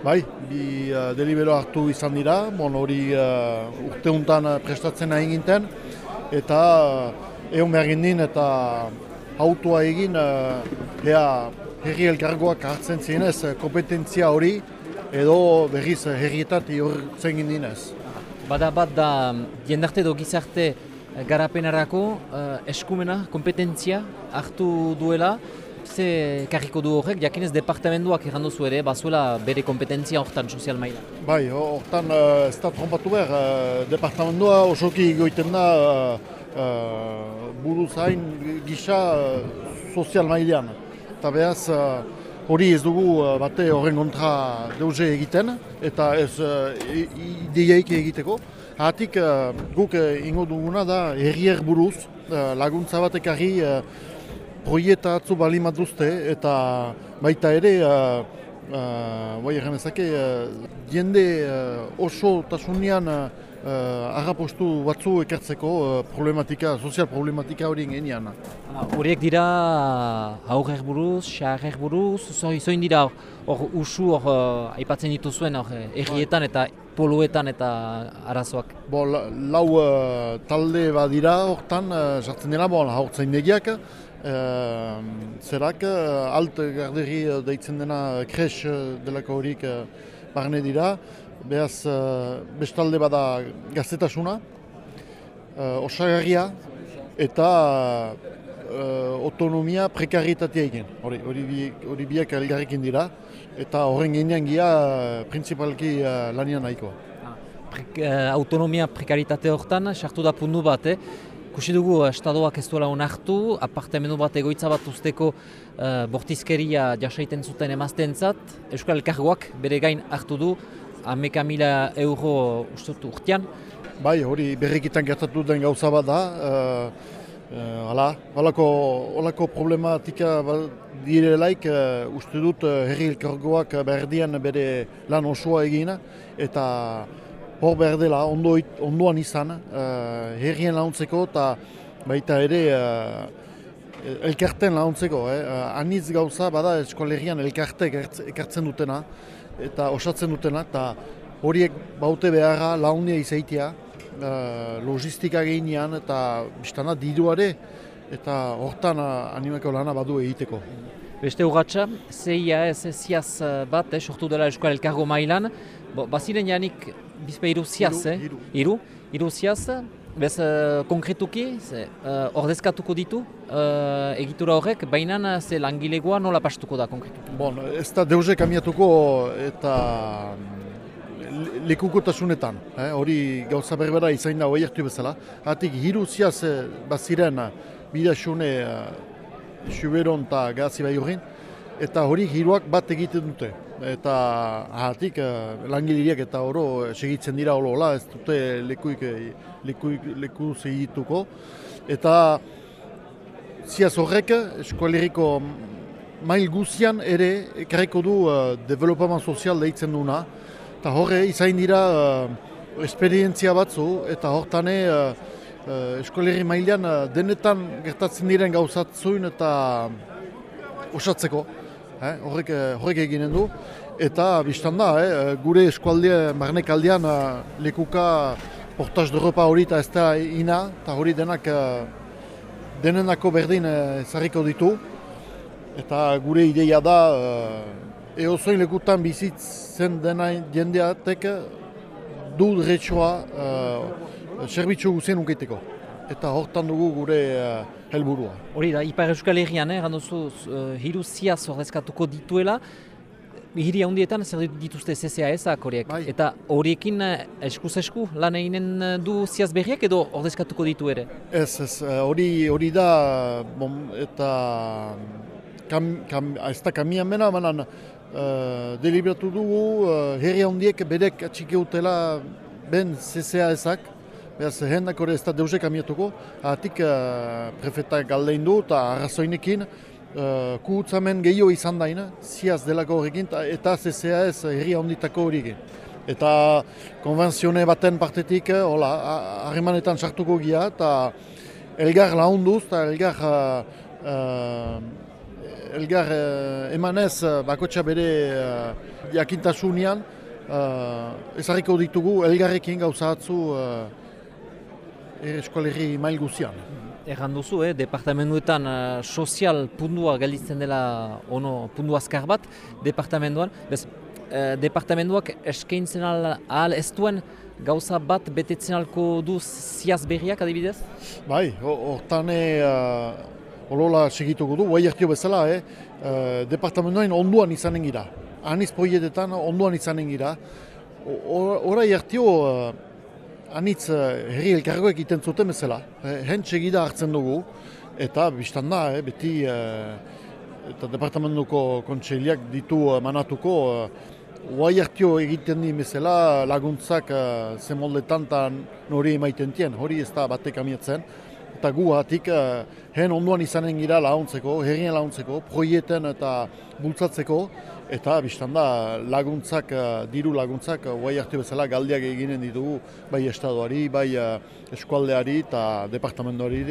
Bai, bi uh, delibero hartu izan dira, bon, hori uh, urte untan uh, prestatzen nahi ginten, eta uh, egon behar gindin eta autua egin uh, ea herri elkargoak hartzen zienez uh, kompetentzia hori edo berriz herrietat horretzen gindinez. Bada bat da jendarte edo gizarte garapenarako uh, eskumena, kompetentzia hartu duela, ze karriko du horrek, jakinez departamentuak errandu ere, bazuela bere kompetentzia horretan sozial maila. Bai, horretan uh, ez da trompatu behar, uh, departamentua osoki goiten da uh, uh, buru zain gisa uh, sozial mailean. Eta behaz, hori ez dugu uh, bate horren kontra deuze egiten, eta ez uh, ideiaik egiteko. Hatik uh, guk uh, ingo duguna da herrier buruz, uh, laguntza batekarri uh, proieta atzu bali duzte eta baita ere uh, uh, bai ezake, uh, jende uh, oso tasunian uh, agapostu batzu ekertzeko uh, problematika, sozial problematika hori ingenian. Horiek dira aurrer buruz, xarrer buruz, zoin dira hor usu hor uh, aipatzen dituzuen hor errietan eta poluetan eta arazoak? Bo, lau uh, talde badira hortan, uh, sartzen dira, bo, negiak, Uh, zerak, uh, alt garderi uh, deitzen dena kres uh, delako horik barne dira, behaz bestalde bada gaztetasuna, osagarria eta autonomia prekaritatea egin, hori, hori, hori biak elgarrekin dira, eta horren uh, principalki uh, lanian nahikoa. Ah, Pre autonomia prekaritate hortan, sartu da pundu bat, eh? Kusi dugu, eh, estadoak ez duela onartu, apartemenu bat egoitza bat usteko uh, bortizkeria jasaiten zuten emaztentzat, Euskal Elkargoak bere gain hartu du, ameka mila euro ustutu urtean. Bai, hori berrikitan gertatu den gauza bat da, uh, uh, ala, holako, holako problematika direlaik, uh, uste dut uh, herri elkargoak berdian bere lan osoa egina, eta hor behar dela, ondo, ondoan izan, uh, herrien launtzeko eta baita ere uh, elkarten launtzeko. Eh? Uh, anitz gauza bada eskolegian elkarte ekartzen dutena eta osatzen dutena eta horiek baute beharra launia izaitia, uh, logistika gehinean eta biztana diduare eta hortan uh, animeko lana badu egiteko. Beste urratxa, zeia ez ziaz bat, eh, sortu dela Euskal Elkargo mailan, Bo, baziren janik bizpe iru ziaz, eh? Iru. Iru, iru ziaz, bez uh, konkretuki, ze, uh, ordezkatuko ditu uh, egitura horrek, baina ze langilegoa nola pastuko da konkretuki? Bon, ez da deuze kamiatuko eta lekukotasunetan, eh? hori gauza berbera izain da hori bezala. Hatik hiru ziaz baziren bidasune uh, xuberon eta gazi bai horrein, eta hori hiruak bat egiten dute eta ahatik uh, langiliriak eta oro segitzen dira olo hola, ez dute lekuik, lekuik, leku segituko. Eta ziaz horrek, eskualeriko mail guzian ere ekarriko du uh, developament sozial deitzen duna. Eta horre izain dira uh, esperientzia batzu eta hortane uh, uh, eskualerri mailean uh, denetan gertatzen diren gauzatzuin eta osatzeko eh, horrek, eh, horrek eginen du. Eta biztan da, eh, gure eskualdea, marnek aldean, eh, lekuka portaz d'Europa hori eta ez da ina, eta hori denak eh, denenako berdin ezarriko ditu. Eta gure ideia da, eh, eozoin lekutan bizitzen dena jendeatek du dretsoa eh, serbitzu guzien unkeiteko. Eta hortan dugu gure helburua. Hori da, Ipar Euskal Herrian, eh, ganduzu, uh, hiru ziaz ordezkatuko dituela, Hiri handietan zer dituzte CCAS-ak horiek. Bai. Eta horiekin eh, eskuz esku lan eginen eh, du ziaz berriak edo ordezkatuko ditu ere? Ez, ez, eh, hori, hori da, bom, eta kam, kam, ez da kamian mena, manan uh, deliberatu dugu uh, herri handiek bedek atxikeutela ben CCAS-ak, Beraz, hendak hori ez da deusek amiatuko, atik uh, prefetak galdein du eta arrazoinekin uh, kuhutzamen gehiago izan daina, ziaz delako horrekin, eta CCA ez herri handitako horrekin. Eta konventzione baten partetik, eh, hola, harremanetan sartuko gira, eta elgar lahunduz, eta elgar uh, uh, elgar uh, emanez uh, bakotxa bere uh, jakintasunean uh, ezarriko ditugu elgarrekin gauza hatzu uh, eskolerri mail guzian. Erran duzu, eh, departamentuetan uh, sozial pundua galditzen dela ono pundu azkar bat, departamentuan. Bez, uh, departamentuak eskaintzen al, ahal ez duen gauza bat betetzen alko du ziaz berriak adibidez? Bai, hortan uh, olola segituko du, guai ertio bezala, eh, uh, departamentoen onduan izanen gira. Aniz proietetan onduan izanen gira. Hora ertio uh, anitz uh, herri elkargoek iten zuten bezala. Eh, Hent segida hartzen dugu, eta biztan da, eh, beti uh, eta departamentuko kontseiliak ditu manatuko uh, Guai hartio egiten di bezala laguntzak uh, zemoldetan eta nori emaiten tien, hori ez da batek amietzen. Eta gu hatik, uh, hen onduan izanen gira launtzeko, herrien launtzeko, proieten eta bultzatzeko, eta biztan da laguntzak, uh, diru laguntzak, uh, guai hartio bezala galdiak eginen ditugu, bai estadoari, bai uh, eskualdeari eta departamentoari